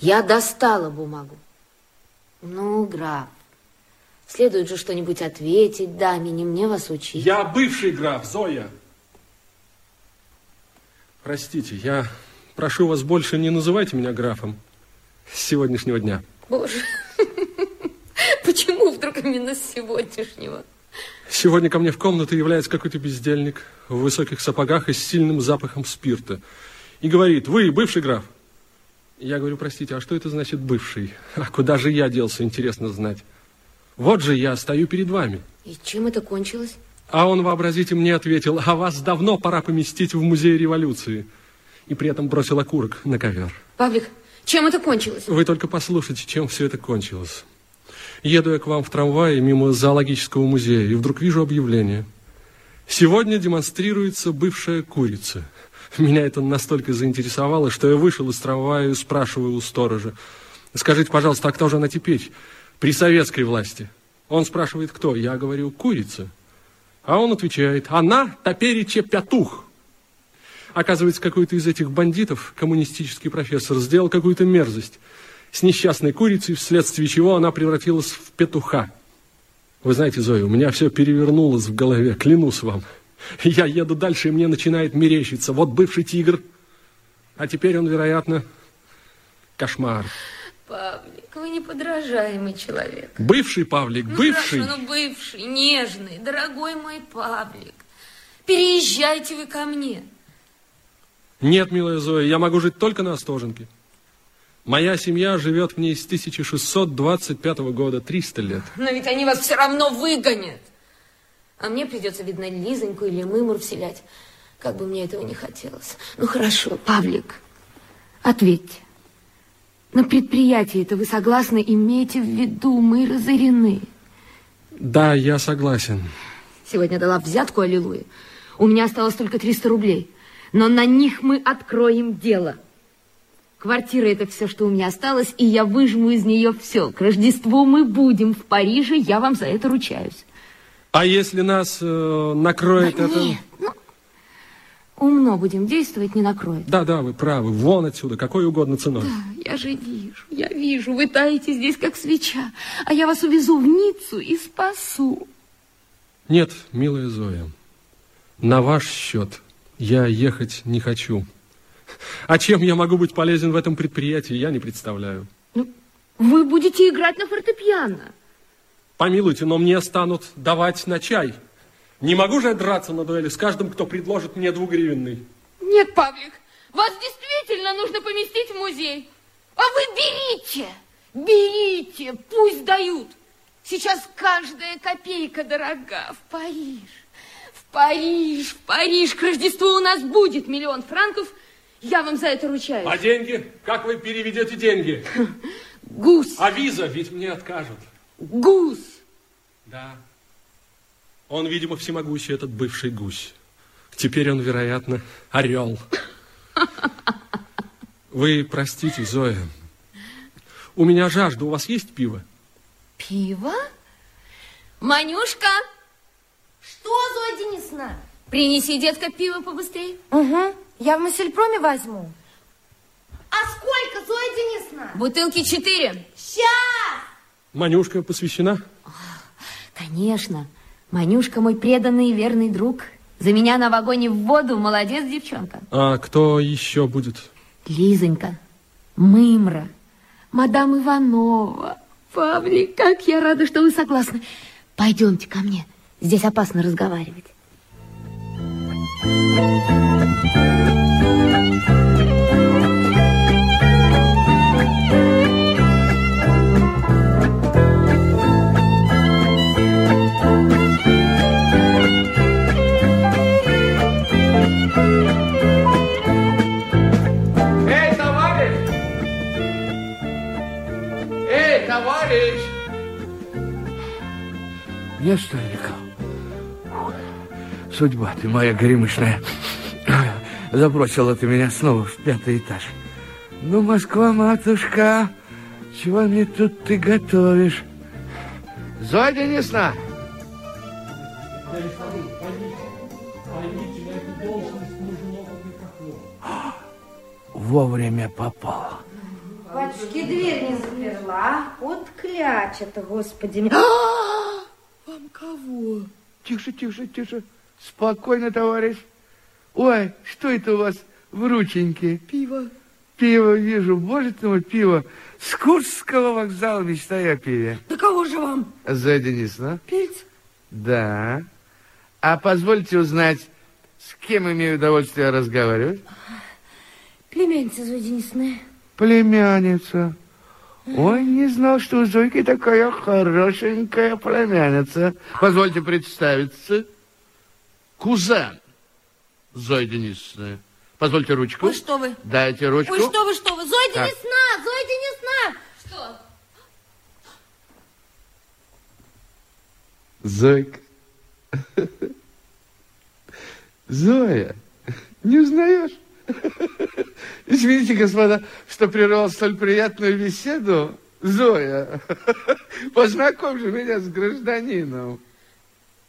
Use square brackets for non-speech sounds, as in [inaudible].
Я достала бумагу. Ну, граф, следует же что-нибудь ответить даме, не мне вас учить. Я бывший граф, Зоя. Простите, я прошу вас больше не называйте меня графом с сегодняшнего дня. Боже, [laughs] почему вдруг именно с сегодняшнего? Сегодня ко мне в комнату является какой-то бездельник в высоких сапогах и с сильным запахом спирта. И говорит, вы бывший граф? Я говорю, простите, а что это значит бывший? А куда же я делся, интересно знать. Вот же я стою перед вами. И чем это кончилось? А он, вообразите, мне ответил, а вас давно пора поместить в музей революции. И при этом бросил окурок на ковер. Павлик, чем это кончилось? Вы только послушайте, чем все это кончилось. Еду я к вам в трамвае мимо зоологического музея, и вдруг вижу объявление. Сегодня демонстрируется бывшая курица. Меня это настолько заинтересовало, что я вышел из трамвая и спрашиваю у сторожа. Скажите, пожалуйста, а кто же она теперь при советской власти? Он спрашивает, кто? Я говорю, курица. А он отвечает, она топерече пятух. Оказывается, какой-то из этих бандитов, коммунистический профессор, сделал какую-то мерзость с несчастной курицей, вследствие чего она превратилась в петуха. Вы знаете, Зоя, у меня все перевернулось в голове, клянусь вам. [laughs] Я еду дальше, и мне начинает мерещиться. Вот бывший тигр, а теперь он, вероятно, кошмар. Павлик, вы неподражаемый человек. Бывший Павлик, ну, бывший. Хорошо, ну бывший, нежный, дорогой мой Павлик. Переезжайте вы ко мне. Нет, милая Зоя, я могу жить только на Остоженке. Моя семья живет в ней с 1625 года, 300 лет. Но ведь они вас все равно выгонят. А мне придется, видно, Лизоньку или Мымур вселять. Как бы мне этого не хотелось. Ну, хорошо, Павлик, ответьте. На предприятии это вы согласны, имейте в виду, мы разорены. Да, я согласен. Сегодня дала взятку, аллилуйя. У меня осталось только 300 рублей. Но на них мы откроем дело. Квартира – это все, что у меня осталось, и я выжму из нее все. К Рождеству мы будем в Париже, я вам за это ручаюсь. А если нас э, накроет да это... Нет, ну, умно будем действовать, не накроет. Да, да, вы правы. Вон отсюда, какой угодно ценой. Да, я же вижу, я вижу. Вы таите здесь, как свеча. А я вас увезу в Ниццу и спасу. Нет, милая Зоя, на ваш счет я ехать не хочу. А чем я могу быть полезен в этом предприятии, я не представляю. Ну, вы будете играть на фортепиано. Помилуйте, но мне станут давать на чай. Не могу же я драться на дуэли с каждым, кто предложит мне двугривенный. Нет, Павлик, вас действительно нужно поместить в музей. А вы берите, берите, пусть дают. Сейчас каждая копейка дорога. В Париж, в Париж, в Париж. К Рождеству у нас будет миллион франков. Я вам за это ручаюсь. А деньги? Как вы переведете деньги? Гусь. А виза ведь мне откажут. Гусь. Да. Он, видимо, всемогущий, этот бывший гусь. Теперь он, вероятно, орел. Вы простите, Зоя. У меня жажда. У вас есть пиво? Пиво? Манюшка! Что, Зоя Денисовна? Принеси, детка, пиво побыстрее. Угу. Я в Массельпроме возьму. А сколько, Зоя Денисовна? Бутылки четыре. Сейчас! Манюшка посвящена? Конечно. Манюшка мой преданный и верный друг. За меня на вагоне в воду. Молодец, девчонка. А кто еще будет? Лизонька, Мымра, мадам Иванова. Павлик, как я рада, что вы согласны. Пойдемте ко мне. Здесь опасно разговаривать. Эй, товарищ! Эй, товарищ! Нестор Фух, Судьба ты моя горемышная. Забросила ты меня снова в пятый этаж. Ну, Москва, матушка, чего мне тут ты готовишь? Зоя Денисовна! Вовремя попала. батюшки, дверь не заперла. Вот кляча-то, господи. [gasps] Вам кого? Тише, тише, тише. Спокойно, товарищ. Ой, что это у вас в рученьке? Пиво. Пиво вижу, боже ты мой, пиво. С Курского вокзала мечтаю о пиве. Да кого же вам? Зоя Денисовна? Пильц? Да. А позвольте узнать, с кем имею удовольствие разговаривать? Племянница Зоя Денисовна. Племянница. Ой, не знал, что у Зойки такая хорошенькая племянница. Позвольте представиться. Кузен Зои Денисовны. Позвольте ручку. Ой, что вы? Дайте ручку. Ой, что вы, что вы? Зоя Так. Денисовна, Зоя Денисовна. Что? Зойка. [laughs] Зоя, не узнаешь? Извините, господа, что прервал столь приятную беседу. Зоя, познакомь же меня с гражданином.